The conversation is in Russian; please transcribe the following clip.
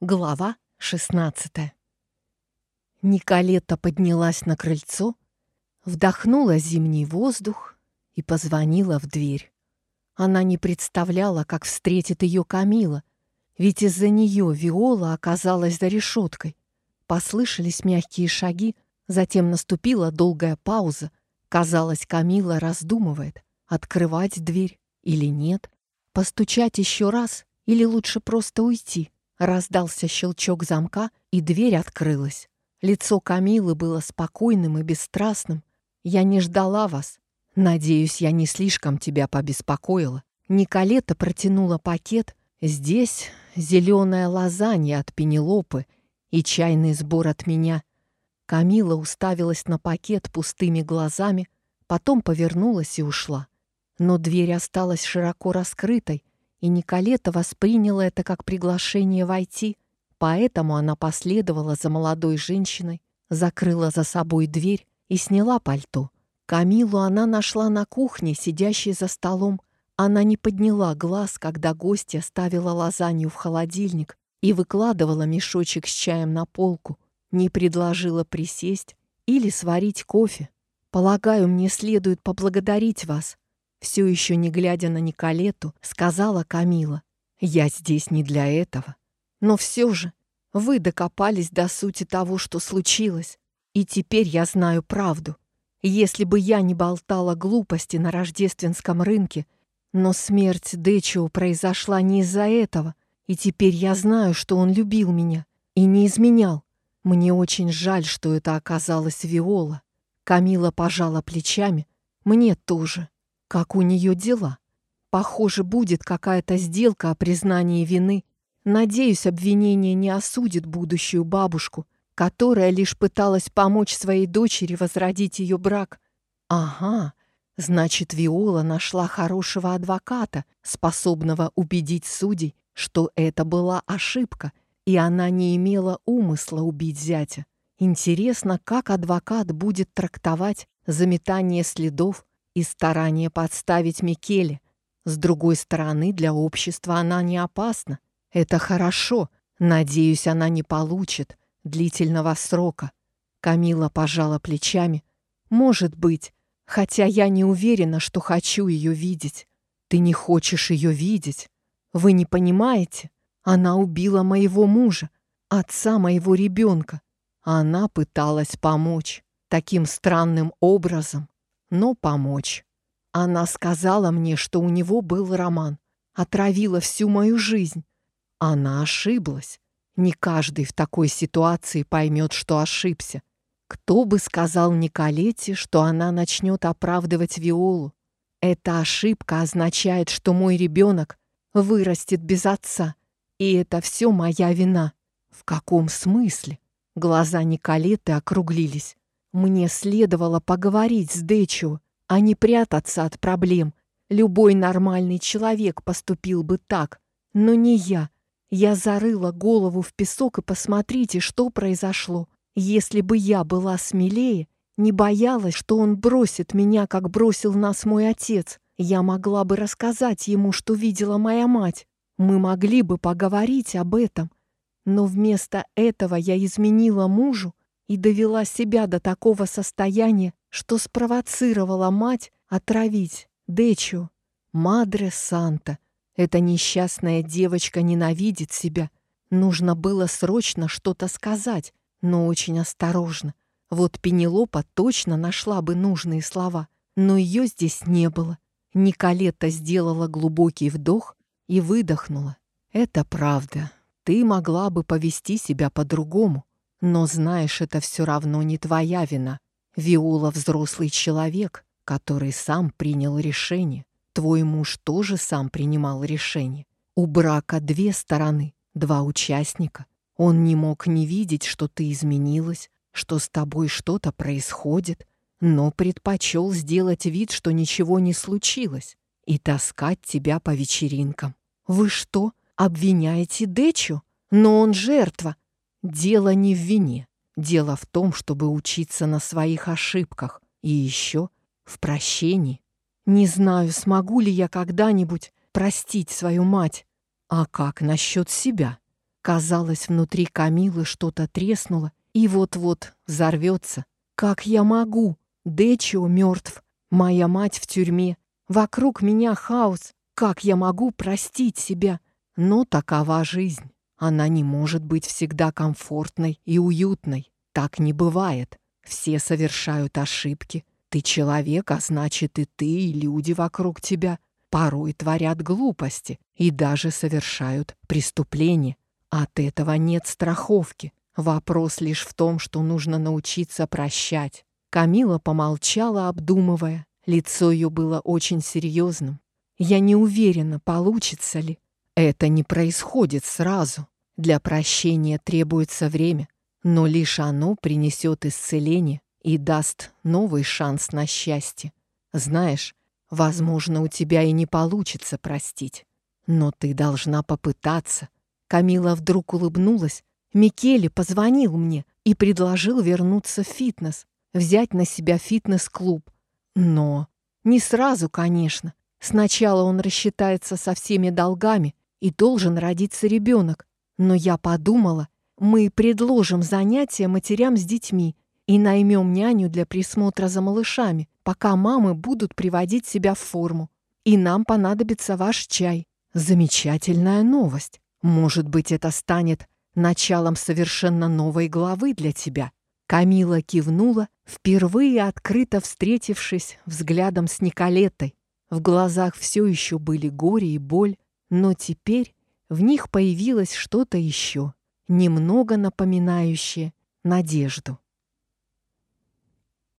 Глава 16 Николета поднялась на крыльцо, вдохнула зимний воздух и позвонила в дверь. Она не представляла, как встретит ее Камила, ведь из-за нее Виола оказалась за решеткой. Послышались мягкие шаги, затем наступила долгая пауза. Казалось, Камила раздумывает, открывать дверь или нет, постучать еще раз или лучше просто уйти. Раздался щелчок замка, и дверь открылась. Лицо Камилы было спокойным и бесстрастным. «Я не ждала вас. Надеюсь, я не слишком тебя побеспокоила». Николета протянула пакет. Здесь зеленая лазанья от Пенелопы и чайный сбор от меня. Камила уставилась на пакет пустыми глазами, потом повернулась и ушла. Но дверь осталась широко раскрытой, и Николета восприняла это как приглашение войти, поэтому она последовала за молодой женщиной, закрыла за собой дверь и сняла пальто. Камилу она нашла на кухне, сидящей за столом. Она не подняла глаз, когда гостья ставила лазанью в холодильник и выкладывала мешочек с чаем на полку, не предложила присесть или сварить кофе. «Полагаю, мне следует поблагодарить вас», все еще не глядя на Николету, сказала Камила. «Я здесь не для этого. Но все же вы докопались до сути того, что случилось, и теперь я знаю правду. Если бы я не болтала глупости на рождественском рынке, но смерть Дэчио произошла не из-за этого, и теперь я знаю, что он любил меня и не изменял. Мне очень жаль, что это оказалась Виола. Камила пожала плечами. Мне тоже. Как у нее дела? Похоже, будет какая-то сделка о признании вины. Надеюсь, обвинение не осудит будущую бабушку, которая лишь пыталась помочь своей дочери возродить ее брак. Ага, значит, Виола нашла хорошего адвоката, способного убедить судей, что это была ошибка, и она не имела умысла убить зятя. Интересно, как адвокат будет трактовать заметание следов и старание подставить Микеле. С другой стороны, для общества она не опасна. Это хорошо. Надеюсь, она не получит длительного срока. Камила пожала плечами. Может быть, хотя я не уверена, что хочу ее видеть. Ты не хочешь ее видеть. Вы не понимаете? Она убила моего мужа, отца моего ребенка. Она пыталась помочь таким странным образом но помочь. Она сказала мне, что у него был роман, отравила всю мою жизнь. Она ошиблась. Не каждый в такой ситуации поймет, что ошибся. Кто бы сказал Николете, что она начнет оправдывать Виолу? Эта ошибка означает, что мой ребенок вырастет без отца, и это все моя вина. В каком смысле? Глаза Николеты округлились. Мне следовало поговорить с Дэчио, а не прятаться от проблем. Любой нормальный человек поступил бы так, но не я. Я зарыла голову в песок и посмотрите, что произошло. Если бы я была смелее, не боялась, что он бросит меня, как бросил нас мой отец, я могла бы рассказать ему, что видела моя мать. Мы могли бы поговорить об этом. Но вместо этого я изменила мужу и довела себя до такого состояния, что спровоцировала мать отравить Дечу. Мадре Санта. Эта несчастная девочка ненавидит себя. Нужно было срочно что-то сказать, но очень осторожно. Вот Пенелопа точно нашла бы нужные слова, но ее здесь не было. Николета сделала глубокий вдох и выдохнула. «Это правда. Ты могла бы повести себя по-другому. Но знаешь, это все равно не твоя вина. Виола взрослый человек, который сам принял решение. Твой муж тоже сам принимал решение. У брака две стороны, два участника. Он не мог не видеть, что ты изменилась, что с тобой что-то происходит, но предпочел сделать вид, что ничего не случилось, и таскать тебя по вечеринкам. Вы что, обвиняете Дечу? Но он жертва, Дело не в вине. Дело в том, чтобы учиться на своих ошибках. И еще в прощении. Не знаю, смогу ли я когда-нибудь простить свою мать. А как насчет себя? Казалось, внутри Камилы что-то треснуло и вот-вот взорвется. Как я могу? Дечио мертв, моя мать в тюрьме, вокруг меня хаос. Как я могу простить себя? Но такова жизнь. Она не может быть всегда комфортной и уютной. Так не бывает. Все совершают ошибки. Ты человек, а значит и ты, и люди вокруг тебя порой творят глупости и даже совершают преступления. От этого нет страховки. Вопрос лишь в том, что нужно научиться прощать. Камила помолчала, обдумывая. Лицо ее было очень серьезным. Я не уверена, получится ли. Это не происходит сразу. Для прощения требуется время, но лишь оно принесет исцеление и даст новый шанс на счастье. Знаешь, возможно, у тебя и не получится простить, но ты должна попытаться. Камила вдруг улыбнулась. Микеле позвонил мне и предложил вернуться в фитнес, взять на себя фитнес-клуб. Но не сразу, конечно. Сначала он рассчитается со всеми долгами, и должен родиться ребенок. Но я подумала, мы предложим занятия матерям с детьми и наймем няню для присмотра за малышами, пока мамы будут приводить себя в форму. И нам понадобится ваш чай. Замечательная новость. Может быть, это станет началом совершенно новой главы для тебя. Камила кивнула, впервые открыто встретившись взглядом с Николетой. В глазах все еще были горе и боль, но теперь в них появилось что-то еще, немного напоминающее надежду.